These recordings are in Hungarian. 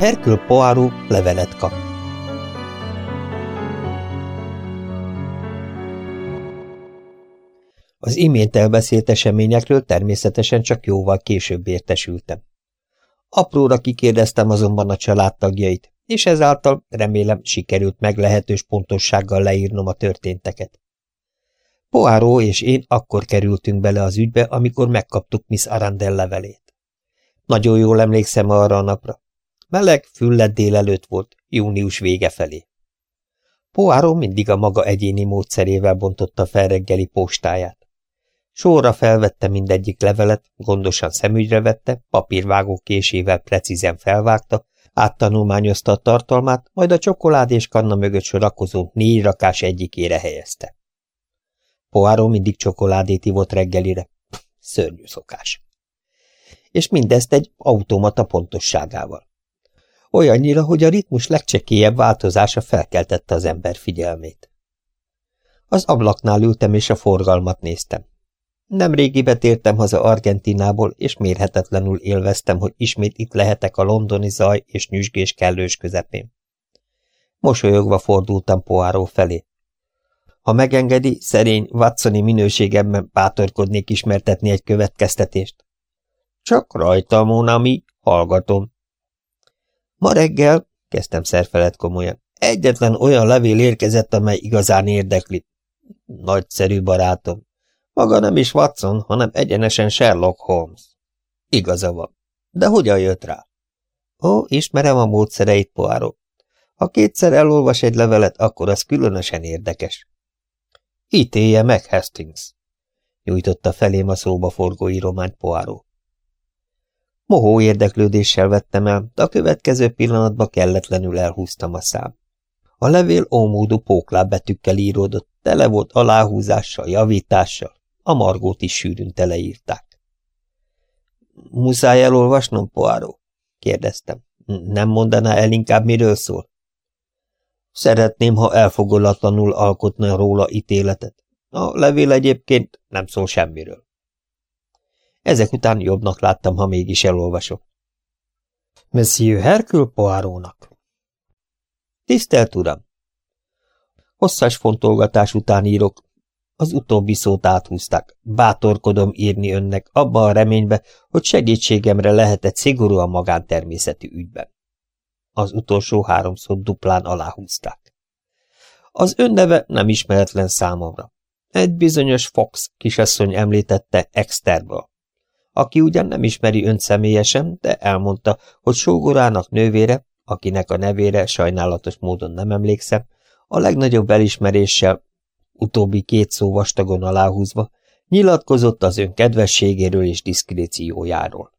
Herkül Poirot levelet kap. Az imént elbeszélt eseményekről természetesen csak jóval később értesültem. Apróra kikérdeztem azonban a családtagjait, és ezáltal remélem sikerült meglehetős pontossággal leírnom a történteket. Poáró és én akkor kerültünk bele az ügybe, amikor megkaptuk Miss Arandel levelét. Nagyon jól emlékszem arra a napra. Meleg, füllet délelőtt volt, június vége felé. Poáró mindig a maga egyéni módszerével bontotta fel reggeli postáját. Sorra felvette mindegyik levelet, gondosan szemügyre vette, papírvágó késével precízen felvágta, áttanulmányozta a tartalmát, majd a csokolád és kanna mögött sorakozó négy rakás egyikére helyezte. Poáró mindig csokoládét ivott reggelire. Szörnyű szokás. És mindezt egy automata pontosságával. Olyannyira, hogy a ritmus legcsekélyebb változása felkeltette az ember figyelmét. Az ablaknál ültem és a forgalmat néztem. Nemrégibe tértem haza Argentinából, és mérhetetlenül élveztem, hogy ismét itt lehetek a londoni zaj és nyüzsgés kellős közepén. Mosolyogva fordultam Poáró felé. Ha megengedi, szerény, Watsoni minőségemben bátorkodnék ismertetni egy következtetést. Csak rajta, Monami, hallgatom. Ma reggel, kezdtem szerfelett komolyan, egyetlen olyan levél érkezett, amely igazán érdekli. Nagyszerű barátom. Maga nem is Watson, hanem egyenesen Sherlock Holmes. Igaza van. De hogyan jött rá? Ó, ismerem a módszereit, Poirot. Ha kétszer elolvas egy levelet, akkor az különösen érdekes. Ítélje meg, Hastings, nyújtotta felém a szóba forgó írományt Poirot. Mohó érdeklődéssel vettem el, de a következő pillanatban kelletlenül elhúztam a szám. A levél ómódú póklábbetűkkel íródott, tele volt aláhúzással, javítással, a margót is sűrűn teleírták. Muszáj elolvasnom, Poáró? kérdeztem. Nem mondaná el inkább, miről szól? Szeretném, ha elfogolatlanul alkotna róla ítéletet. A levél egyébként nem szól semmiről. Ezek után jobbnak láttam, ha mégis elolvasok. Monsieur Hercule Poirónak. Tisztelt Uram! Hosszas fontolgatás után írok, az utóbbi szót áthúzták. Bátorkodom írni önnek, abba a reménybe, hogy segítségemre lehet egy szigorúan magántermészetű ügyben. Az utolsó három szót duplán aláhúzták. Az önneve nem ismeretlen számomra. Egy bizonyos Fox kisasszony említette Exterből, aki ugyan nem ismeri önt személyesen, de elmondta, hogy sógorának nővére, akinek a nevére sajnálatos módon nem emlékszem, a legnagyobb elismeréssel utóbbi két szó vastagon aláhúzva, nyilatkozott az ön kedvességéről és diszkréciójáról.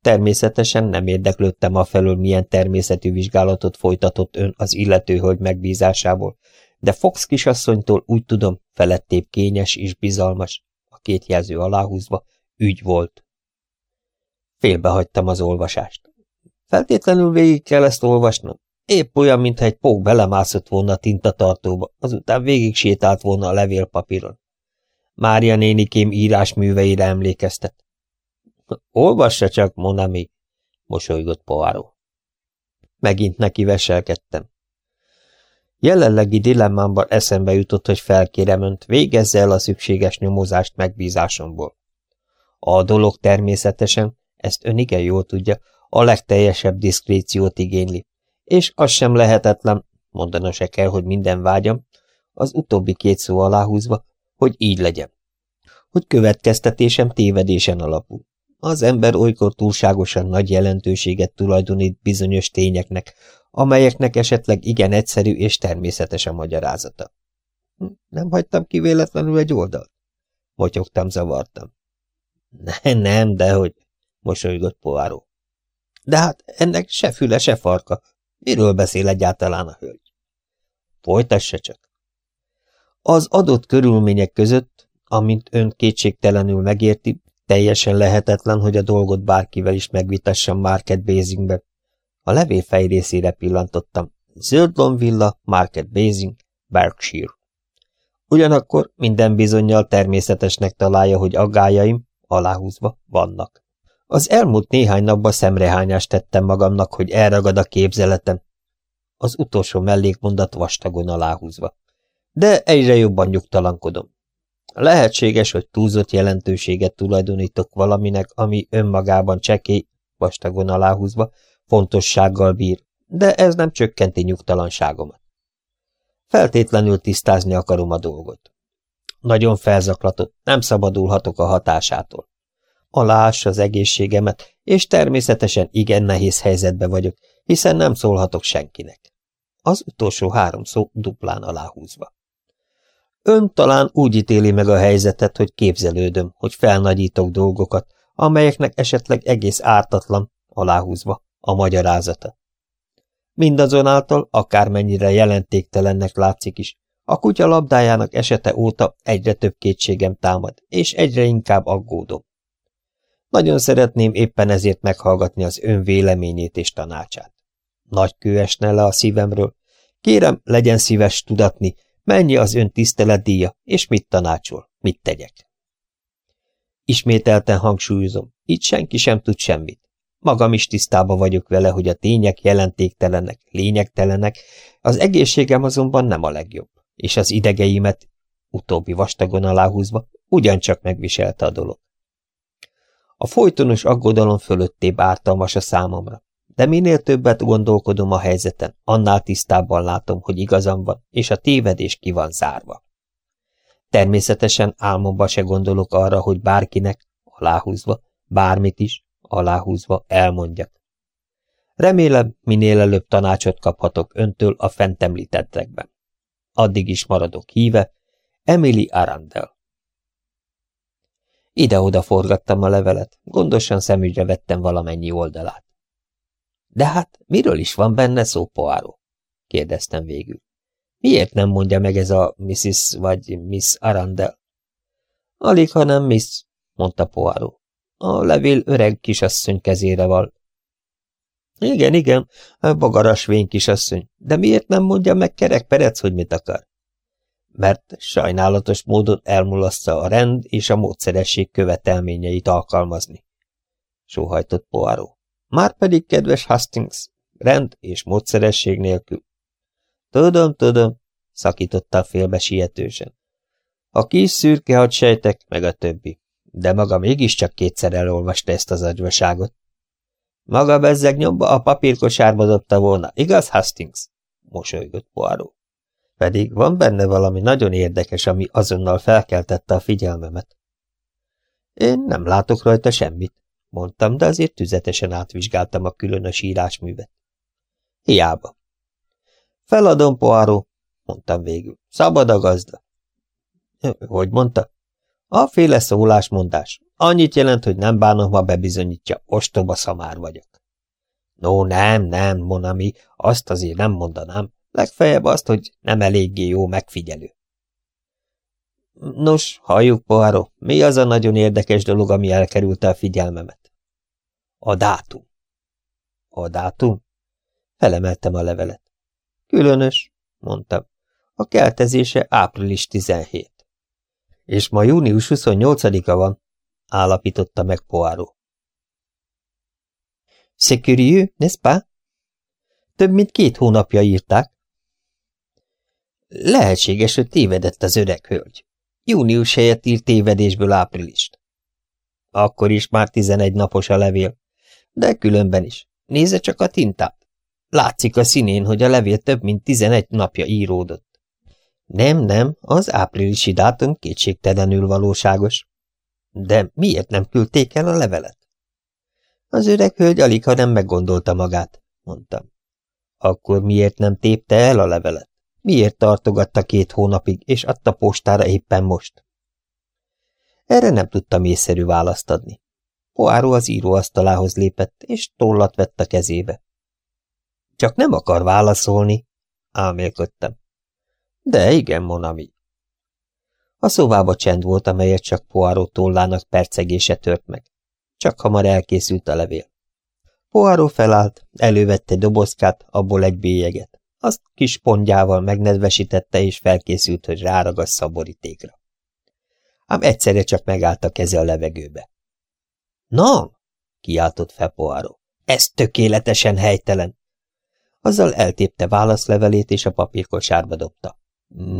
Természetesen nem érdeklődtem afelől, milyen természetű vizsgálatot folytatott ön az illető hölgy megbízásából, de Fox kisasszonytól úgy tudom, felettébb kényes és bizalmas, a két jelző aláhúzva, ügy volt. Félbehagytam az olvasást. Feltétlenül végig kell ezt olvasnom. Épp olyan, mintha egy pók belemászott volna a tintatartóba, azután végig sétált volna a levélpapíron. Mária nénikém írásműveire emlékeztet. Olvassa csak, Monami, mosolygott Poáró. Megint neki veselkedtem. Jelenlegi dilemmámban eszembe jutott, hogy felkérem önt, végezze el a szükséges nyomozást megbízásomból. A dolog természetesen, ezt ön igen jól tudja, a legteljesebb diszkréciót igényli, és az sem lehetetlen, mondana se kell, hogy minden vágyam, az utóbbi két szó aláhúzva, hogy így legyen. Hogy következtetésem tévedésen alapul. Az ember olykor túlságosan nagy jelentőséget tulajdonít bizonyos tényeknek, amelyeknek esetleg igen egyszerű és természetes a magyarázata. Hm, nem hagytam ki véletlenül egy oldalt? Motyogtam, zavartam. Ne, nem, dehogy, mosolygott Poáró. De hát ennek se füle, se farka, Miről beszél egyáltalán a hölgy? Folytassa csak. Az adott körülmények között, amint ön kétségtelenül megérti, teljesen lehetetlen, hogy a dolgot bárkivel is megvitassam Market Basingbe. A levél fejrészére pillantottam. Zöldlon Villa, Market Basing, Berkshire. Ugyanakkor minden bizonyal természetesnek találja, hogy aggájaim, aláhúzva, vannak. Az elmúlt néhány napban szemrehányást tettem magamnak, hogy elragad a képzeletem. Az utolsó mellékmondat vastagon aláhúzva. De egyre jobban nyugtalankodom. Lehetséges, hogy túlzott jelentőséget tulajdonítok valaminek, ami önmagában csekély, vastagon aláhúzva, fontossággal bír, de ez nem csökkenti nyugtalanságomat. Feltétlenül tisztázni akarom a dolgot. Nagyon felzaklatott, nem szabadulhatok a hatásától. Aláássa az egészségemet, és természetesen igen nehéz helyzetbe vagyok, hiszen nem szólhatok senkinek. Az utolsó három szó duplán aláhúzva. Ön talán úgy ítéli meg a helyzetet, hogy képzelődöm, hogy felnagyítok dolgokat, amelyeknek esetleg egész ártatlan, aláhúzva, a magyarázata. Mindazonáltal, akármennyire jelentéktelennek látszik is, a kutya labdájának esete óta egyre több kétségem támad, és egyre inkább aggódom. Nagyon szeretném éppen ezért meghallgatni az ön véleményét és tanácsát. Nagy kő esne le a szívemről. Kérem, legyen szíves tudatni, mennyi az ön tiszteletdíja, és mit tanácsol, mit tegyek. Ismételten hangsúlyozom, itt senki sem tud semmit. Magam is tisztában vagyok vele, hogy a tények jelentéktelenek, lényegtelenek, az egészségem azonban nem a legjobb, és az idegeimet, utóbbi vastagon aláhúzva, ugyancsak megviselte a dolog. A folytonos aggodalom fölöttébb ártalmas a számomra, de minél többet gondolkodom a helyzeten, annál tisztábban látom, hogy igazam van, és a tévedés ki van zárva. Természetesen álmomban se gondolok arra, hogy bárkinek, aláhúzva, bármit is, aláhúzva elmondjak. Remélem, minél előbb tanácsot kaphatok öntől a fent említettekben. Addig is maradok híve, Emily Arandel. Ide-oda forgattam a levelet, gondosan szemügyre vettem valamennyi oldalát. De hát miről is van benne szó, Poáró? kérdeztem végül. Miért nem mondja meg ez a Mrs. vagy Miss Arandel? Alig, ha nem Miss, mondta Poáró. A levél öreg kisasszony kezére val. Igen, igen, bagaras vén kisasszony, de miért nem mondja meg kerek hogy mit akar? Mert sajnálatos módon elmulasztja a rend és a módszeresség követelményeit alkalmazni. Sóhajtott Poirot. Márpedig, kedves Hastings, rend és módszeresség nélkül. Tudom, tudom, szakította félbe sietősen. A kis szürke hadsejtek, meg a többi de maga mégiscsak kétszer elolvasta ezt az agyvaságot. Maga bezzeg nyomba a papírkosárba dobta volna, igaz, Hastings? mosolygott Poirot. Pedig van benne valami nagyon érdekes, ami azonnal felkeltette a figyelmemet. Én nem látok rajta semmit, mondtam, de azért tüzetesen átvizsgáltam a különös írásművet. Hiába. Feladom, Poirot, mondtam végül. Szabad a gazda. Hogy mondta? A féle szólásmondás. Annyit jelent, hogy nem bánom, ha bebizonyítja, ostoba szamár vagyok. No, nem, nem, Monami, azt azért nem mondanám. Legfeljebb azt, hogy nem eléggé jó megfigyelő. Nos, halljuk, Poirot, mi az a nagyon érdekes dolog, ami elkerülte a figyelmemet? A dátum. A dátum? Felemeltem a levelet. Különös, mondtam. A keltezése április 17. És ma június 28-a van, állapította meg Poirot. C'est curieux, n'est-ce pas? Több mint két hónapja írták. Lehetséges, hogy tévedett az öreg hölgy. Június helyett írt tévedésből áprilist. Akkor is már tizenegy napos a levél. De különben is. Nézze csak a tintát. Látszik a színén, hogy a levél több mint tizenegy napja íródott. Nem, nem, az áprilisi dátum kétségtelenül valóságos. De miért nem küldték el a levelet? Az öreg hölgy alig, ha nem meggondolta magát, mondtam. Akkor miért nem tépte el a levelet? Miért tartogatta két hónapig, és adta postára éppen most? Erre nem tudtam észszerű választ adni. Poáró az íróasztalához lépett, és tollat vett a kezébe. Csak nem akar válaszolni, álmélkodtam. De igen, Monami. A szobába csend volt, amelyet csak Poirot tollának percegése tört meg. Csak hamar elkészült a levél. Poirot felállt, elővette dobozkát, abból egy bélyeget. Azt kis pontjával megnedvesítette, és felkészült, hogy ráragasz a borítékra. Ám egyszerre csak megállt a keze a levegőbe. – Na! – kiáltott fel Poirot. Ez tökéletesen helytelen. Azzal eltépte válaszlevelét, és a papírkocsárba dobta.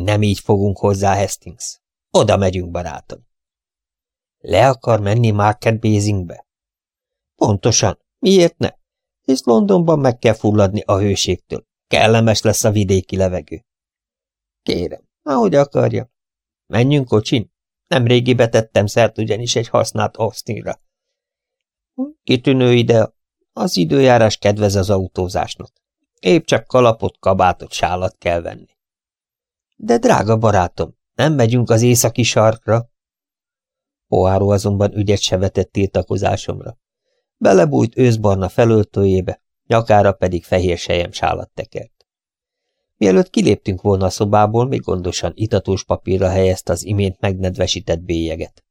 Nem így fogunk hozzá, Hastings. Oda megyünk, barátom. Le akar menni Market Basingbe? Pontosan. Miért ne? És Londonban meg kell fulladni a hőségtől. Kellemes lesz a vidéki levegő. Kérem, ahogy akarja. Menjünk kocsin? Nemrégi betettem szert ugyanis egy használt Austinra. Kitűnő ide, az időjárás kedvez az autózásnak. Épp csak kalapot, kabátot, sálat kell venni. De drága barátom, nem megyünk az északi sarkra. Poáró azonban ügyet se vetett tiltakozásomra. Belebújt őszbarna felöltőjébe, nyakára pedig fehér sejem sálat tekert. Mielőtt kiléptünk volna a szobából, még gondosan itatós papírra helyezte az imént megnedvesített bélyeget.